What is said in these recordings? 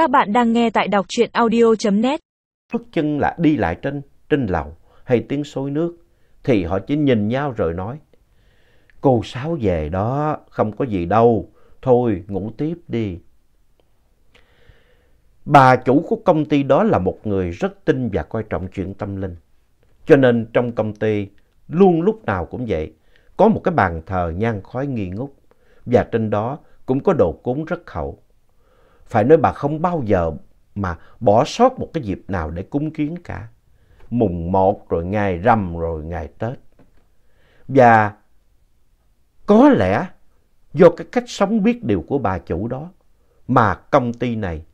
Các bạn đang nghe tại đọc truyện audio.net. Bước chân là đi lại trên, trên lầu hay tiếng xối nước thì họ chỉ nhìn nhau rồi nói Cô Sáu về đó, không có gì đâu, thôi ngủ tiếp đi. Bà chủ của công ty đó là một người rất tin và coi trọng chuyện tâm linh. Cho nên trong công ty luôn lúc nào cũng vậy, có một cái bàn thờ nhang khói nghi ngút và trên đó cũng có đồ cúng rất hậu. Phải nói bà không bao giờ mà bỏ sót một cái dịp nào để cúng kiến cả. Mùng một rồi ngày rằm rồi ngày Tết. Và có lẽ do cái cách sống biết điều của bà chủ đó mà công ty này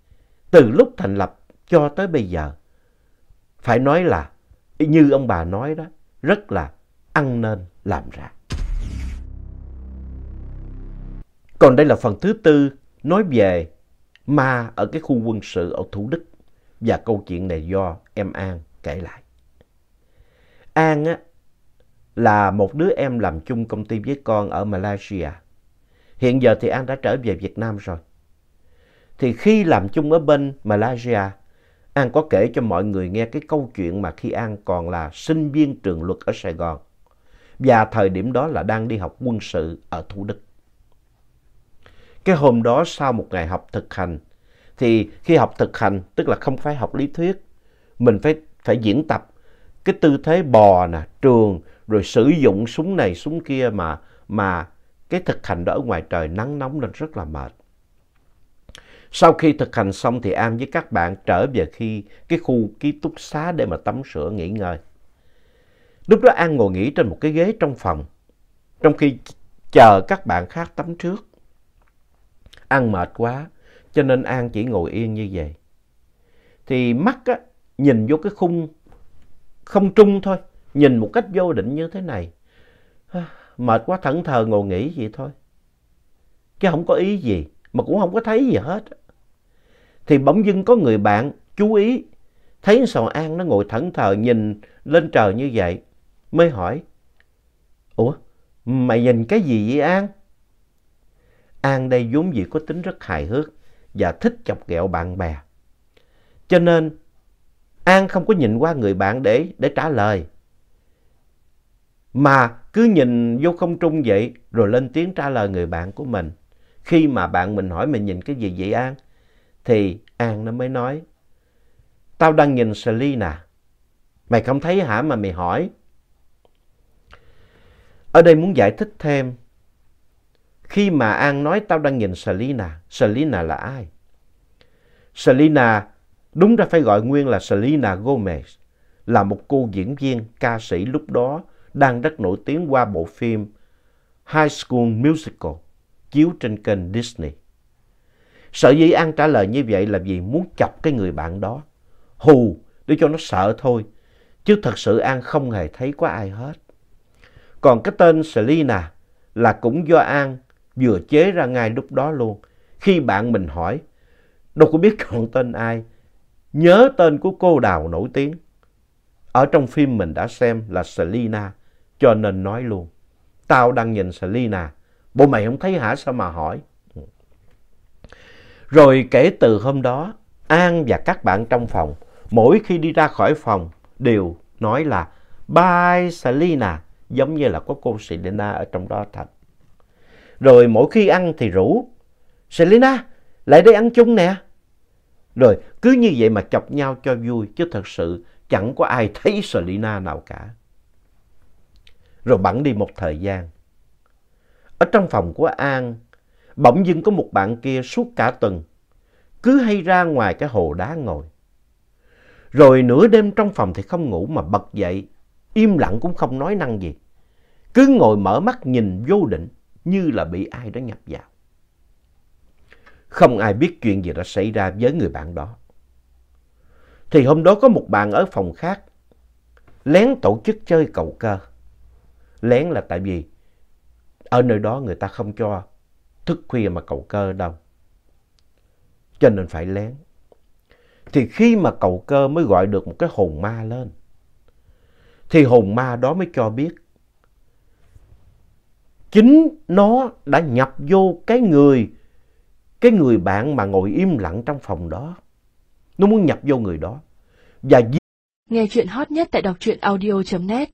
từ lúc thành lập cho tới bây giờ, phải nói là như ông bà nói đó, rất là ăn nên làm ra. Còn đây là phần thứ tư nói về ma ở cái khu quân sự ở Thủ Đức và câu chuyện này do em An kể lại. An á, là một đứa em làm chung công ty với con ở Malaysia. Hiện giờ thì An đã trở về Việt Nam rồi. Thì khi làm chung ở bên Malaysia, An có kể cho mọi người nghe cái câu chuyện mà khi An còn là sinh viên trường luật ở Sài Gòn. Và thời điểm đó là đang đi học quân sự ở Thủ Đức. Cái hôm đó sau một ngày học thực hành, thì khi học thực hành tức là không phải học lý thuyết, mình phải, phải diễn tập cái tư thế bò nè, trường, rồi sử dụng súng này súng kia mà, mà cái thực hành đó ở ngoài trời nắng nóng lên rất là mệt. Sau khi thực hành xong thì An với các bạn trở về khi cái khu ký túc xá để mà tắm sữa nghỉ ngơi. Lúc đó An ngồi nghỉ trên một cái ghế trong phòng, trong khi chờ các bạn khác tắm trước ăn mệt quá, cho nên An chỉ ngồi yên như vậy. Thì mắt á, nhìn vô cái khung không trung thôi, nhìn một cách vô định như thế này. À, mệt quá thẫn thờ ngồi nghỉ vậy thôi. Chứ không có ý gì, mà cũng không có thấy gì hết. Thì bỗng dưng có người bạn chú ý, thấy Sò An nó ngồi thẫn thờ nhìn lên trời như vậy, mới hỏi. Ủa, mày nhìn cái gì vậy An? An đây vốn dĩ có tính rất hài hước và thích chọc ghẹo bạn bè. Cho nên An không có nhìn qua người bạn để, để trả lời. Mà cứ nhìn vô không trung vậy rồi lên tiếng trả lời người bạn của mình. Khi mà bạn mình hỏi mình nhìn cái gì vậy An? Thì An nó mới nói. Tao đang nhìn Selina. Mày không thấy hả mà mày hỏi? Ở đây muốn giải thích thêm. Khi mà An nói tao đang nhìn Selina, Selina là ai? Selina Đúng ra phải gọi nguyên là Selena Gomez, là một cô diễn viên, ca sĩ lúc đó đang rất nổi tiếng qua bộ phim High School Musical, chiếu trên kênh Disney. Sở dĩ An trả lời như vậy là vì muốn chọc cái người bạn đó, hù để cho nó sợ thôi, chứ thật sự An không hề thấy có ai hết. Còn cái tên Selena là cũng do An vừa chế ra ngay lúc đó luôn. Khi bạn mình hỏi, đâu có biết còn tên ai, nhớ tên của cô đào nổi tiếng. Ở trong phim mình đã xem là Selena, cho nên nói luôn. Tao đang nhìn Selena, bộ mày không thấy hả sao mà hỏi. Rồi kể từ hôm đó, An và các bạn trong phòng, mỗi khi đi ra khỏi phòng đều nói là Bye Selena, giống như là có cô Selena ở trong đó thật. Rồi mỗi khi ăn thì rủ, Selena, lại đây ăn chung nè. Rồi cứ như vậy mà chọc nhau cho vui chứ thật sự chẳng có ai thấy Selena nào cả. Rồi bẵng đi một thời gian. Ở trong phòng của An, bỗng dưng có một bạn kia suốt cả tuần cứ hay ra ngoài cái hồ đá ngồi. Rồi nửa đêm trong phòng thì không ngủ mà bật dậy, im lặng cũng không nói năng gì. Cứ ngồi mở mắt nhìn vô định như là bị ai đó nhập vào. Không ai biết chuyện gì đã xảy ra với người bạn đó. Thì hôm đó có một bạn ở phòng khác, lén tổ chức chơi cầu cơ. Lén là tại vì ở nơi đó người ta không cho thức khuya mà cầu cơ đâu. Cho nên phải lén. Thì khi mà cầu cơ mới gọi được một cái hồn ma lên. Thì hồn ma đó mới cho biết. Chính nó đã nhập vô cái người cái người bạn mà ngồi im lặng trong phòng đó. Nó muốn nhập vô người đó. Và Nghe chuyện hot nhất tại đọc truyện audio.net